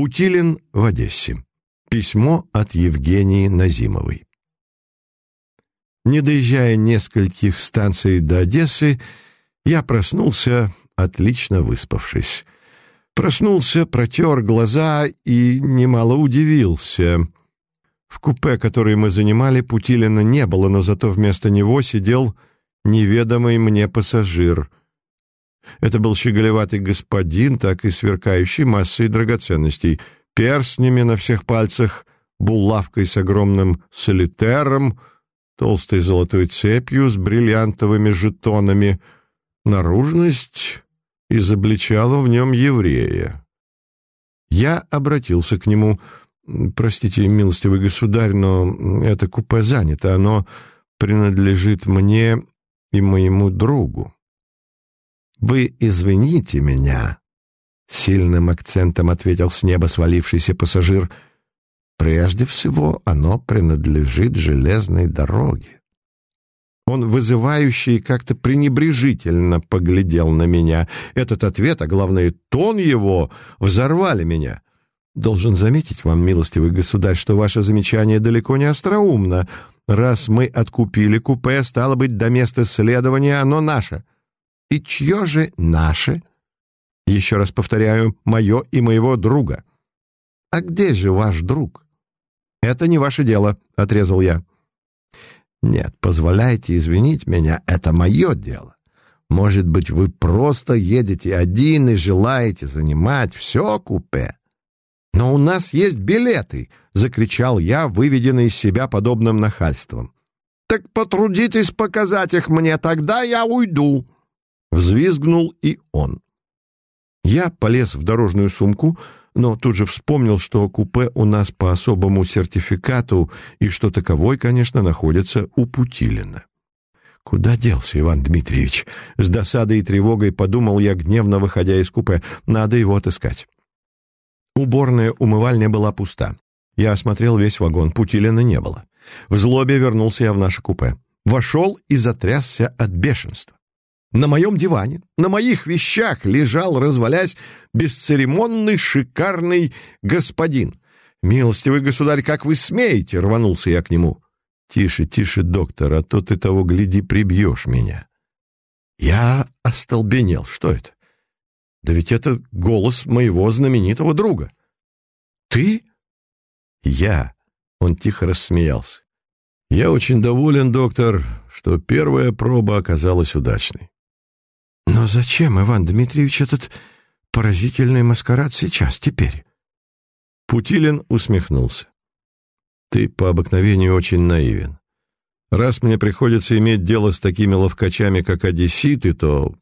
Путилин в Одессе. Письмо от Евгении Назимовой. Не доезжая нескольких станций до Одессы, я проснулся, отлично выспавшись. Проснулся, протер глаза и немало удивился. В купе, которое мы занимали, Путилина не было, но зато вместо него сидел неведомый мне пассажир. Это был щеголеватый господин, так и сверкающий массой драгоценностей, перстнями на всех пальцах, булавкой с огромным солитером, толстой золотой цепью с бриллиантовыми жетонами. Наружность изобличала в нем еврея. Я обратился к нему. «Простите, милостивый государь, но это купе занято. Оно принадлежит мне и моему другу». «Вы извините меня», — сильным акцентом ответил с неба свалившийся пассажир. «Прежде всего оно принадлежит железной дороге». Он вызывающе и как-то пренебрежительно поглядел на меня. Этот ответ, а главное, тон его, взорвали меня. Должен заметить вам, милостивый государь, что ваше замечание далеко не остроумно. Раз мы откупили купе, стало быть, до места следования оно наше. И чье же наше? Еще раз повторяю, мое и моего друга. А где же ваш друг? Это не ваше дело, отрезал я. Нет, позволяйте извинить меня, это мое дело. Может быть, вы просто едете один и желаете занимать все купе. Но у нас есть билеты, закричал я, выведенный из себя подобным нахальством. Так потрудитесь показать их мне, тогда я уйду. Взвизгнул и он. Я полез в дорожную сумку, но тут же вспомнил, что купе у нас по особому сертификату и что таковой, конечно, находится у Путилина. Куда делся Иван Дмитриевич? С досадой и тревогой подумал я, гневно выходя из купе. Надо его отыскать. Уборная умывальня была пуста. Я осмотрел весь вагон, Путилина не было. В злобе вернулся я в наше купе. Вошел и затрясся от бешенства. На моем диване, на моих вещах лежал, развалясь, бесцеремонный шикарный господин. «Милостивый государь, как вы смеете?» — рванулся я к нему. «Тише, тише, доктор, а то ты того, гляди, прибьешь меня». Я остолбенел. Что это? Да ведь это голос моего знаменитого друга. «Ты?» «Я». Он тихо рассмеялся. «Я очень доволен, доктор, что первая проба оказалась удачной. Но зачем, Иван Дмитриевич, этот поразительный маскарад сейчас, теперь? Путилин усмехнулся. Ты по обыкновению очень наивен. Раз мне приходится иметь дело с такими ловкачами, как одесситы, то...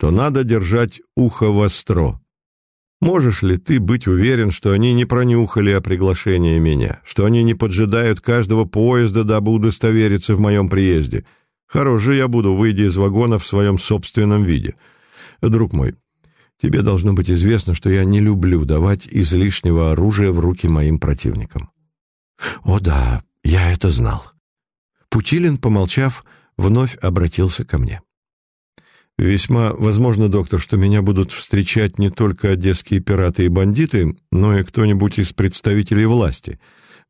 то надо держать ухо востро. Можешь ли ты быть уверен, что они не пронюхали о приглашении меня, что они не поджидают каждого поезда, дабы удостовериться в моем приезде — Хорош я буду, выйдя из вагона в своем собственном виде. Друг мой, тебе должно быть известно, что я не люблю давать излишнего оружия в руки моим противникам. О да, я это знал. Путилин, помолчав, вновь обратился ко мне. Весьма возможно, доктор, что меня будут встречать не только одесские пираты и бандиты, но и кто-нибудь из представителей власти.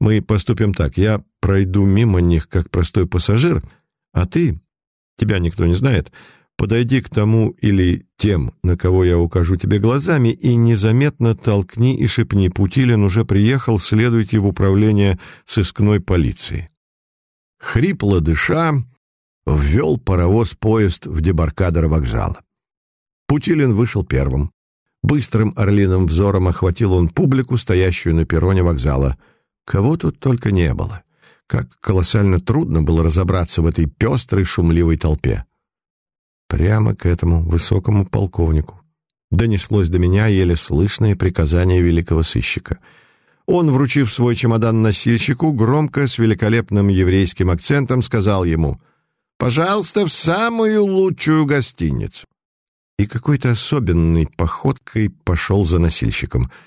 Мы поступим так. Я пройду мимо них как простой пассажир — а ты, тебя никто не знает, подойди к тому или тем, на кого я укажу тебе глазами, и незаметно толкни и шепни. Путилин уже приехал, следуйте в управление сыскной полиции. Хрипло дыша, ввел паровоз-поезд в дебаркадер вокзала. Путилин вышел первым. Быстрым орлиным взором охватил он публику, стоящую на перроне вокзала. Кого тут только не было. Как колоссально трудно было разобраться в этой пестрой шумливой толпе. Прямо к этому высокому полковнику донеслось до меня еле слышное приказание великого сыщика. Он, вручив свой чемодан носильщику, громко, с великолепным еврейским акцентом сказал ему «Пожалуйста, в самую лучшую гостиницу». И какой-то особенной походкой пошел за носильщиком —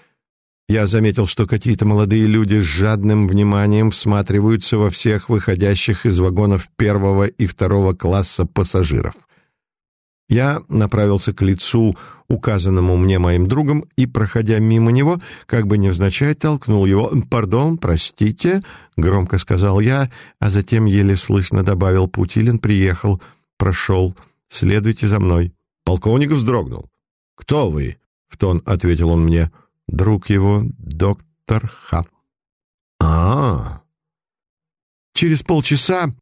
я заметил, что какие-то молодые люди с жадным вниманием всматриваются во всех выходящих из вагонов первого и второго класса пассажиров. Я направился к лицу, указанному мне моим другом, и, проходя мимо него, как бы невзначай толкнул его. «Пардон, простите», — громко сказал я, а затем еле слышно добавил «Путилин приехал, прошел, следуйте за мной». Полковник вздрогнул. «Кто вы?» — в тон ответил он мне. «Друг его, доктор Ха». «А-а-а!» Через полчаса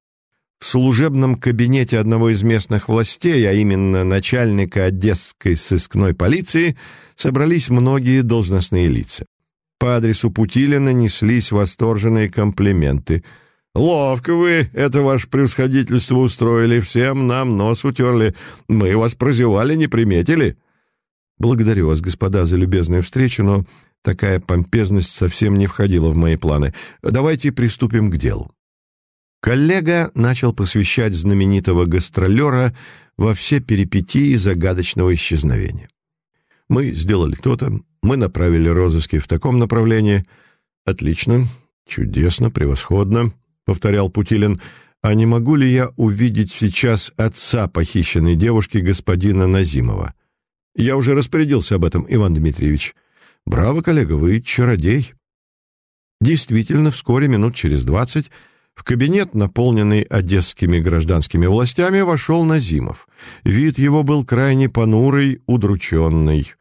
в служебном кабинете одного из местных властей, а именно начальника Одесской сыскной полиции, собрались многие должностные лица. По адресу Путилина неслись восторженные комплименты. «Ловко вы это ваше превосходительство устроили, всем нам нос утерли. Мы вас прозевали, не приметили». «Благодарю вас, господа, за любезную встречу, но такая помпезность совсем не входила в мои планы. Давайте приступим к делу». Коллега начал посвящать знаменитого гастролера во все перипетии загадочного исчезновения. Мы сделали то-то, мы направили розыски в таком направлении. Отлично, чудесно, превосходно, повторял Путилин. А не могу ли я увидеть сейчас отца похищенной девушки господина Назимова? Я уже распорядился об этом, Иван Дмитриевич. Браво, коллега, вы чародей. Действительно, вскоре, минут через двадцать, в кабинет, наполненный одесскими гражданскими властями, вошел Назимов. Вид его был крайне понурый, удрученный.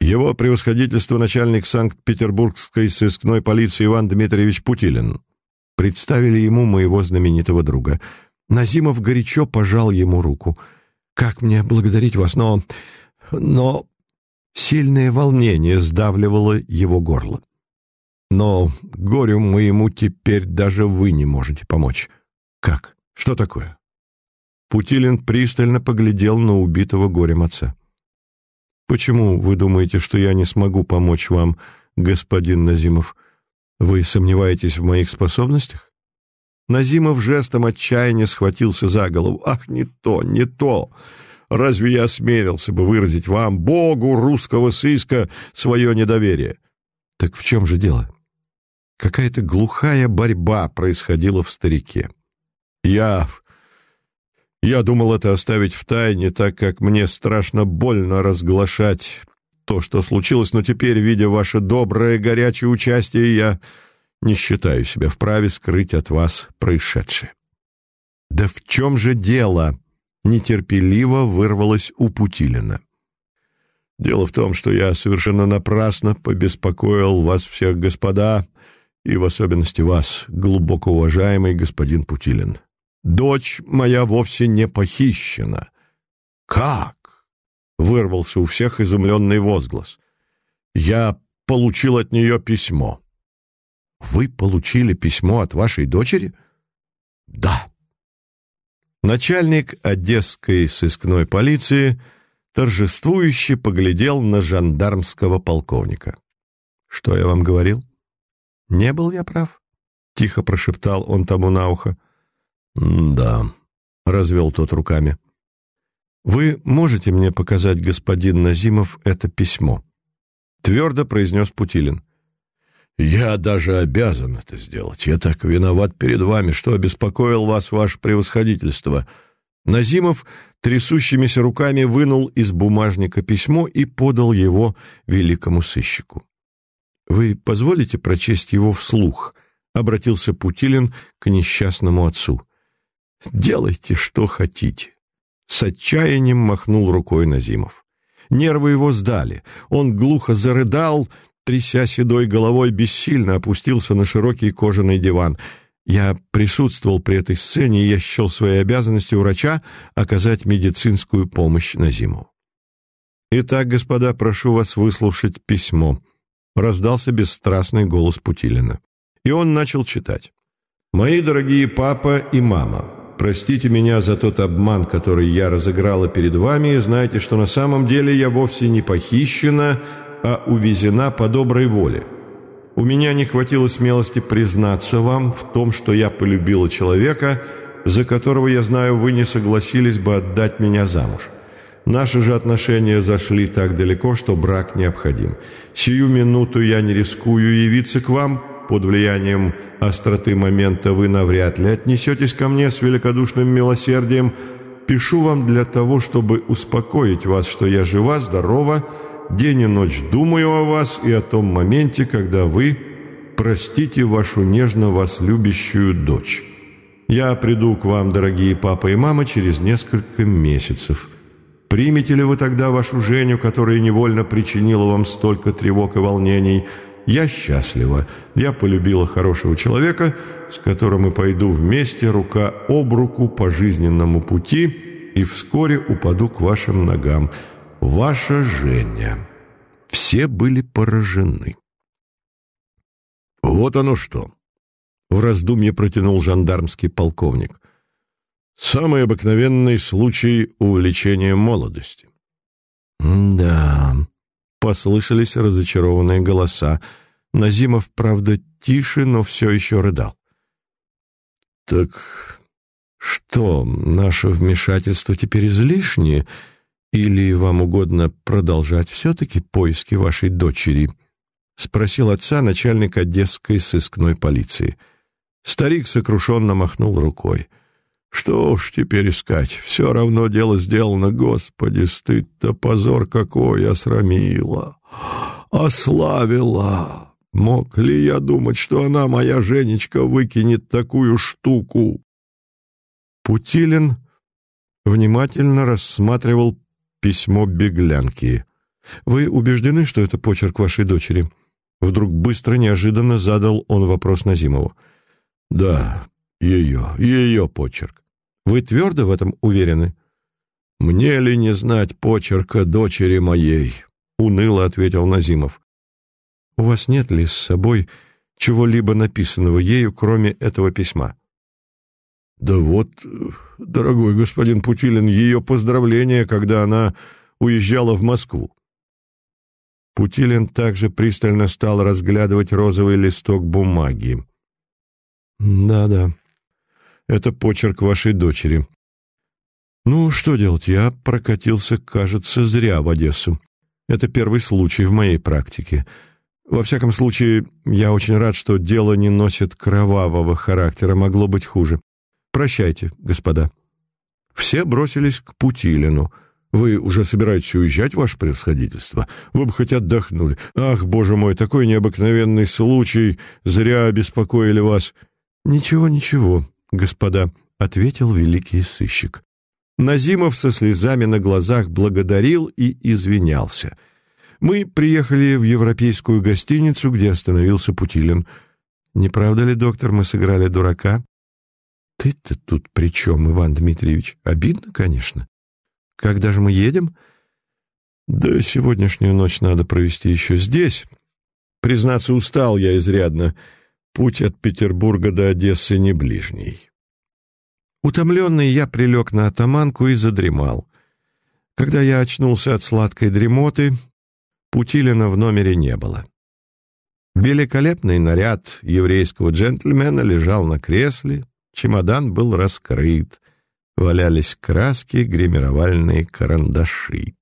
Его превосходительство начальник Санкт-Петербургской сыскной полиции Иван Дмитриевич Путилин. Представили ему моего знаменитого друга. Назимов горячо пожал ему руку. «Как мне благодарить вас, но... но...» Сильное волнение сдавливало его горло. Но горю моему теперь даже вы не можете помочь. Как? Что такое? Путилин пристально поглядел на убитого горем отца. Почему вы думаете, что я не смогу помочь вам, господин Назимов? Вы сомневаетесь в моих способностях? Назимов жестом отчаяния схватился за голову. Ах, не то, не то! Разве я осмелился бы выразить вам, Богу русского сыска, свое недоверие? Так в чем же дело? Какая-то глухая борьба происходила в старике. Я... Я думал это оставить в тайне, так как мне страшно больно разглашать то, что случилось, но теперь, видя ваше доброе, горячее участие, я не считаю себя вправе скрыть от вас происшедшее. «Да в чем же дело?» — нетерпеливо вырвалось у Путилина. «Дело в том, что я совершенно напрасно побеспокоил вас всех, господа, и в особенности вас, глубоко уважаемый господин Путилин. Дочь моя вовсе не похищена. Как? Вырвался у всех изумленный возглас. Я получил от нее письмо. Вы получили письмо от вашей дочери? Да. Начальник Одесской сыскной полиции торжествующе поглядел на жандармского полковника. Что я вам говорил? Не был я прав? Тихо прошептал он тому на ухо. «Да», — развел тот руками. «Вы можете мне показать, господин Назимов, это письмо?» Твердо произнес Путилин. «Я даже обязан это сделать. Я так виноват перед вами, что обеспокоил вас ваше превосходительство». Назимов трясущимися руками вынул из бумажника письмо и подал его великому сыщику. «Вы позволите прочесть его вслух?» — обратился Путилин к несчастному отцу. «Делайте, что хотите». С отчаянием махнул рукой Назимов. Нервы его сдали. Он глухо зарыдал, тряся седой головой, бессильно опустился на широкий кожаный диван. Я присутствовал при этой сцене, и я счел своей обязанностью врача оказать медицинскую помощь Назимову. «Итак, господа, прошу вас выслушать письмо», раздался бесстрастный голос Путилина. И он начал читать. «Мои дорогие папа и мама, простите меня за тот обман, который я разыграла перед вами, и знайте, что на самом деле я вовсе не похищена, а увезена по доброй воле. У меня не хватило смелости признаться вам в том, что я полюбила человека, за которого, я знаю, вы не согласились бы отдать меня замуж. Наши же отношения зашли так далеко, что брак необходим. Сию минуту я не рискую явиться к вам. Под влиянием остроты момента вы навряд ли отнесетесь ко мне с великодушным милосердием, пишу вам для того, чтобы успокоить вас, что я жива, здорова, день и ночь думаю о вас и о том моменте, когда вы простите вашу нежно вас любящую дочь. Я приду к вам, дорогие папа и мама, через несколько месяцев. Примете ли вы тогда вашу Женю, которая невольно причинила вам столько тревог и волнений? Я счастлива. Я полюбила хорошего человека, с которым и пойду вместе, рука об руку по жизненному пути, и вскоре упаду к вашим ногам. Ваша Женя». Все были поражены. «Вот оно что!» — в раздумье протянул жандармский полковник. «Самый обыкновенный случай увлечения молодости». «Да», — послышались разочарованные голоса. Назимов, правда, тише, но все еще рыдал. «Так что, наше вмешательство теперь излишнее, или вам угодно продолжать все-таки поиски вашей дочери?» — спросил отца начальник одесской сыскной полиции. Старик сокрушенно махнул рукой. «Что уж теперь искать? Все равно дело сделано, Господи, стыд-то позор какой осрамила, ославила! Мог ли я думать, что она, моя Женечка, выкинет такую штуку?» Путилин внимательно рассматривал письмо беглянки. «Вы убеждены, что это почерк вашей дочери?» Вдруг быстро, неожиданно задал он вопрос Назимову. «Да, ее, ее почерк. Вы твердо в этом уверены?» «Мне ли не знать почерка дочери моей?» — уныло ответил Назимов. «У вас нет ли с собой чего-либо написанного ею, кроме этого письма?» «Да вот, дорогой господин Путилин, ее поздравления, когда она уезжала в Москву. Путилин также пристально стал разглядывать розовый листок бумаги. «Да-да, это почерк вашей дочери. Ну, что делать, я прокатился, кажется, зря в Одессу. Это первый случай в моей практике. Во всяком случае, я очень рад, что дело не носит кровавого характера, могло быть хуже. Прощайте, господа». Все бросились к Путилину — вы уже собираетесь уезжать, ваше превосходительство? Вы бы хоть отдохнули. Ах, боже мой, такой необыкновенный случай. Зря обеспокоили вас. Ничего, ничего, господа, — ответил великий сыщик. Назимов со слезами на глазах благодарил и извинялся. Мы приехали в европейскую гостиницу, где остановился Путилин. Не правда ли, доктор, мы сыграли дурака? Ты-то тут при чем, Иван Дмитриевич? Обидно, конечно. Когда же мы едем? Да сегодняшнюю ночь надо провести еще здесь. Признаться, устал я изрядно. Путь от Петербурга до Одессы не ближний. Утомленный, я прилег на атаманку и задремал. Когда я очнулся от сладкой дремоты, Путилина в номере не было. Великолепный наряд еврейского джентльмена лежал на кресле, чемодан был раскрыт валялись краски, гримировальные карандаши.